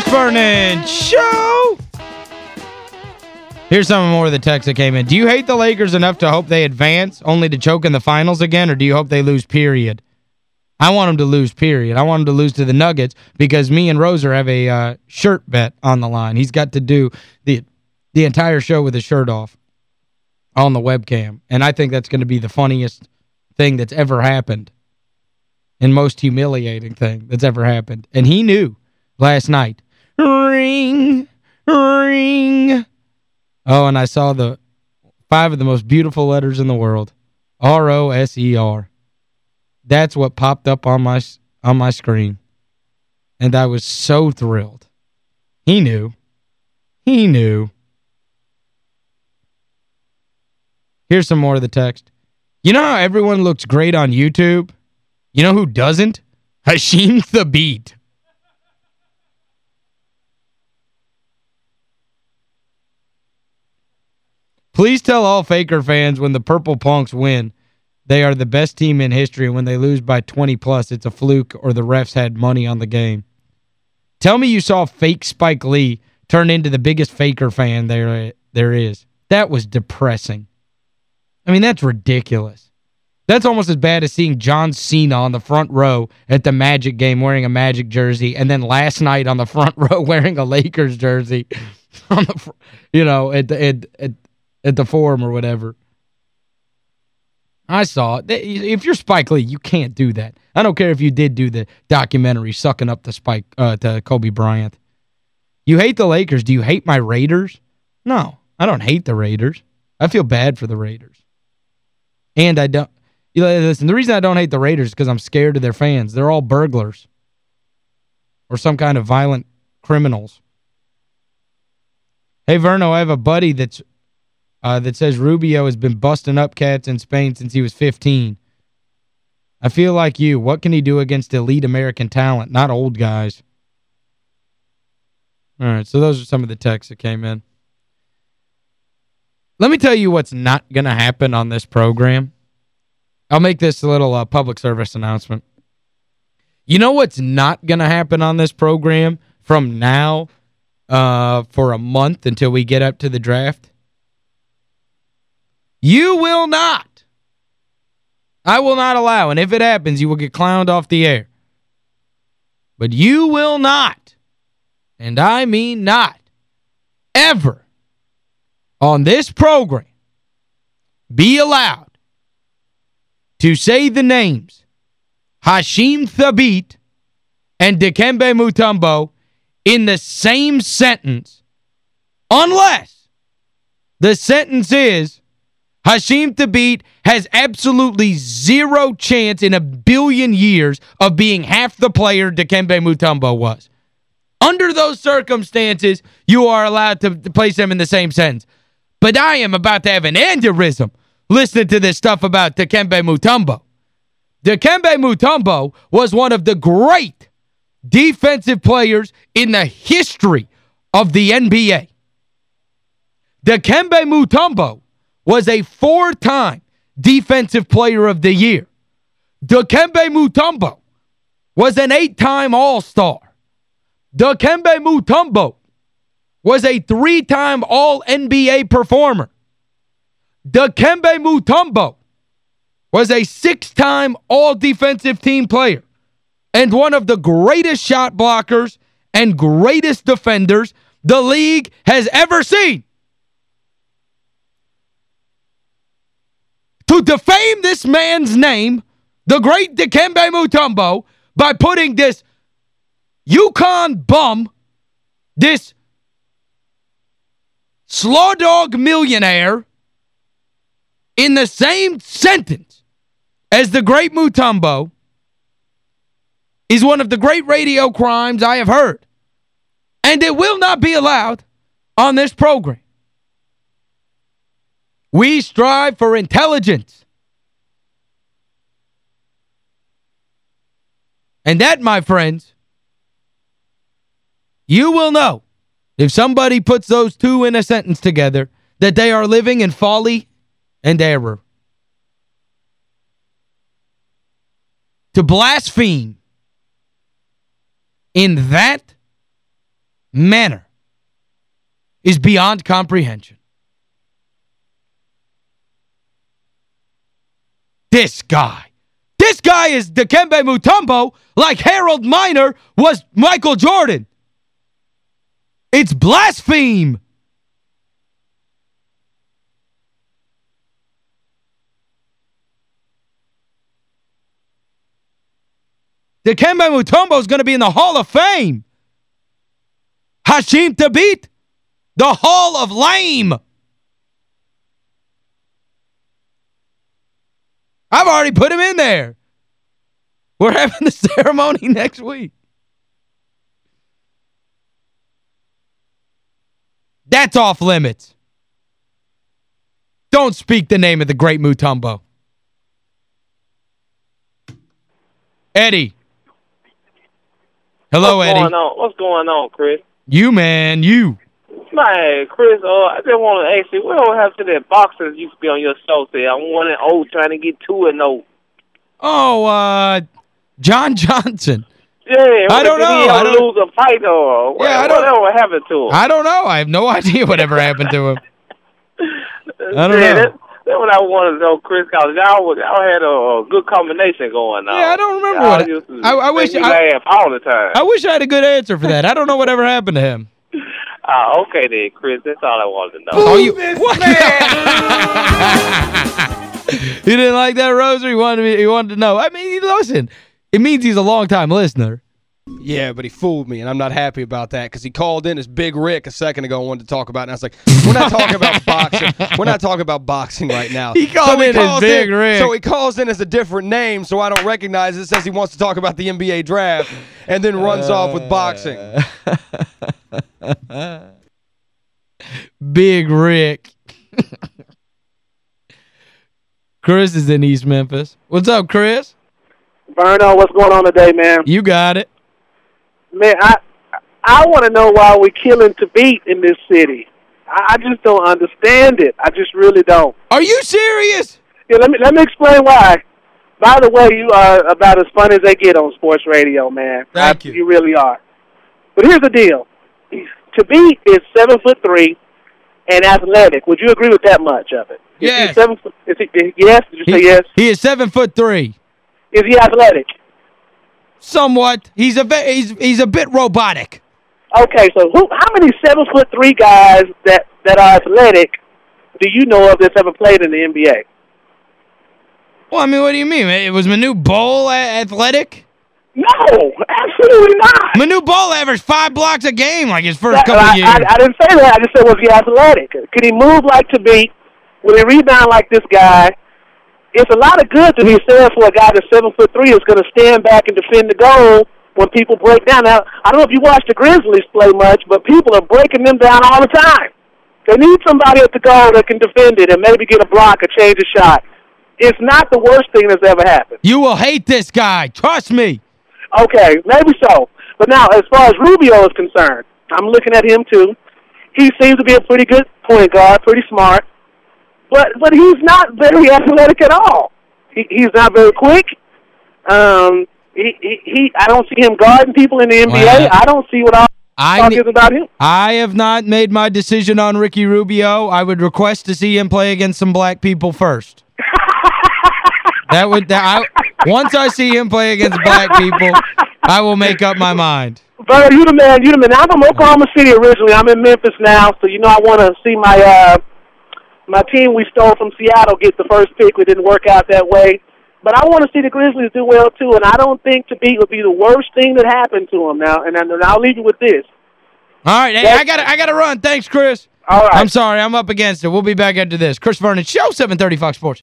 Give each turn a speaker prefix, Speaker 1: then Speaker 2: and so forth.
Speaker 1: Chris Vernon Show. Here's some more of the text that came in. Do you hate the Lakers enough to hope they advance only to choke in the finals again, or do you hope they lose, period? I want them to lose, period. I want them to lose to the Nuggets because me and Roser have a uh, shirt bet on the line. He's got to do the the entire show with his shirt off on the webcam. And I think that's going to be the funniest thing that's ever happened and most humiliating thing that's ever happened. And he knew last night. Ring, ring. Oh, and I saw the five of the most beautiful letters in the world. R-O-S-E-R. -E That's what popped up on my on my screen. And I was so thrilled. He knew. He knew. Here's some more of the text. You know how everyone looks great on YouTube? You know who doesn't? Hasheem Thabeet. Please tell all Faker fans when the Purple Punks win, they are the best team in history. When they lose by 20 plus, it's a fluke or the refs had money on the game. Tell me you saw fake Spike Lee turn into the biggest Faker fan there there is. That was depressing. I mean, that's ridiculous. That's almost as bad as seeing John Cena on the front row at the Magic game wearing a Magic jersey and then last night on the front row wearing a Lakers jersey on the you know at at, at at the forum or whatever. I saw it. If you're Spike Lee, you can't do that. I don't care if you did do the documentary sucking up to Spike uh, to Kobe Bryant. You hate the Lakers. Do you hate my Raiders? No, I don't hate the Raiders. I feel bad for the Raiders. And I don't you know, listen, the reason I don't hate the Raiders is because I'm scared of their fans. They're all burglars or some kind of violent criminals. Hey, Verno, I have a buddy that's uh, that says Rubio has been busting up cats in Spain since he was 15. I feel like you. What can he do against elite American talent, not old guys? All right, so those are some of the texts that came in. Let me tell you what's not going to happen on this program. I'll make this a little uh, public service announcement. You know what's not going to happen on this program from now uh, for a month until we get up to the draft? You will not. I will not allow. And if it happens, you will get clowned off the air. But you will not, and I mean not, ever on this program be allowed to say the names Hasheem Thabeet and Dikembe Mutombo in the same sentence unless the sentence is Hasheem Thabeet has absolutely zero chance in a billion years of being half the player Dikembe Mutombo was. Under those circumstances, you are allowed to place them in the same sentence. But I am about to have an aneurysm listening to this stuff about Dikembe Mutombo. Dikembe Mutombo was one of the great defensive players in the history of the NBA. Dikembe Mutombo was a four-time defensive player of the year. Dikembe Mutombo was an eight-time All-Star. Dikembe Mutombo was a three-time All-NBA performer. Dikembe Mutombo was a six-time all-defensive team player and one of the greatest shot blockers and greatest defenders the league has ever seen. To defame this man's name, the great Dikembe Mutombo, by putting this UConn bum, this slaw dog millionaire, in the same sentence as the great Mutombo is one of the great radio crimes I have heard. And it will not be allowed on this program. We strive for intelligence. And that, my friends, you will know if somebody puts those two in a sentence together that they are living in folly and error. To blaspheme in that manner is beyond comprehension. This guy. This guy is Dikembe Mutombo like Harold Miner was Michael Jordan. It's blaspheme. Dikembe Mutombo is going to be in the Hall of Fame. Hasheem Thabeet, the Hall of Lame. I've already put him in there. We're having the ceremony next week. That's off limits. Don't speak the name of the great Mutombo. Eddie. Hello,
Speaker 2: What's
Speaker 1: Eddie.
Speaker 2: Going on? What's going on, Chris?
Speaker 1: You, man, you.
Speaker 2: Man, Chris, uh, I just want to ask you, what have to that boxers used to be on your show say, I'm one and old trying to get two and oh.
Speaker 1: Oh, uh, John Johnson.
Speaker 2: Yeah,
Speaker 1: I don't know. I don't-
Speaker 2: lose a fight or what,
Speaker 1: Yeah, I don't-
Speaker 2: whatever happened to him?
Speaker 1: I don't know. I have no idea whatever happened to him. I don't
Speaker 2: yeah,
Speaker 1: know.
Speaker 2: That, that's what I wanted to know, Chris, because y'all, had a, a good combination going on.
Speaker 1: Yeah, I don't remember what-
Speaker 2: to
Speaker 1: I- I wish I-
Speaker 2: laugh all the time.
Speaker 1: I wish I had a good answer for that. I don't know whatever happened to him.
Speaker 2: Ah, okay then, Chris. That's all I wanted to know.
Speaker 1: Oh, you what? he didn't like that rosary. He wanted me. He wanted to know. I mean, he listen. It means he's a long-time listener.
Speaker 3: Yeah, but he fooled me, and I'm not happy about that because he called in as Big Rick a second ago and wanted to talk about it. And I was like, we're not talking about boxing. We're not talking about boxing right now.
Speaker 1: He called in as
Speaker 3: calls
Speaker 1: Big Rick.
Speaker 3: So he calls in as a different name, so I don't recognize it. Says he wants to talk about the NBA draft, and then runs off with boxing.
Speaker 1: Big Rick. Chris is in East Memphis. What's up, Chris?
Speaker 4: Verno, what's going on today, man?
Speaker 1: You got it.
Speaker 4: Man, I I want to know why we're killing Thabeet in this city. I, I just don't understand it. I just really don't.
Speaker 1: Are you serious?
Speaker 4: Yeah, let me let me explain why. By the way, you are about as fun as they get on sports radio, man.
Speaker 1: Thank
Speaker 4: I-
Speaker 1: you.
Speaker 4: You really are. But here's the deal: Thabeet is seven foot three and athletic. Would you agree with that much of it? Is he
Speaker 1: Yes.
Speaker 4: seven foot, is he, yes. Did you say
Speaker 1: He-
Speaker 4: yes?
Speaker 1: He is seven foot three.
Speaker 4: Is he athletic?
Speaker 1: Somewhat. He's a he's he's a bit robotic.
Speaker 4: Okay, so who? How many seven foot three guys that that are athletic do you know of that's ever played in the NBA?
Speaker 1: Well, I mean, what do you mean? It was Manute Bol athletic?
Speaker 4: No, absolutely not.
Speaker 1: Manute Bol averaged five blocks a game like his first
Speaker 4: I,
Speaker 1: couple
Speaker 4: I,
Speaker 1: years.
Speaker 4: I, I didn't say that. I just said was he athletic? Could he move like Thabeet? Will he rebound like this guy? It's a lot of good to be said for a guy that's seven foot three is going to stand back and defend the goal when people break down. Now, I don't know if you watch the Grizzlies play much, but people are breaking them down all the time. They need somebody at the goal that can defend it and maybe get a block or change a shot. It's not the worst thing that's ever happened.
Speaker 1: you will hate this guy. Trust me.
Speaker 4: Okay, maybe so. But now, as far as Rubio is concerned, I'm looking at him too. He seems to be a pretty good point guard, pretty smart, but but he's not very athletic at all. He, he's not very quick. Um, he, he he I don't see him guarding people in the NBA.
Speaker 1: Well,
Speaker 4: I don't see what all
Speaker 1: I
Speaker 4: talk is about him.
Speaker 1: I have not made my decision on Ricky Rubio. I would request to see him play against some black people first. that would that I once I see him play against black people, I will make up my mind.
Speaker 4: But you the man, you the man. I'm from Oklahoma City originally. I'm in Memphis now, so you know I want to see my uh my team we stole from Seattle get the first pick. It didn't work out that way. But I want to see the Grizzlies do well too, and I don't think Thabeet would be the worst thing that happened to them now. And, and I'll leave you with this.
Speaker 1: All right, hey, I got I got to run. Thanks, Chris.
Speaker 4: All right.
Speaker 1: I'm sorry. I'm up against it. We'll be back after this. Chris Vernon, Show 730 Fox Sports.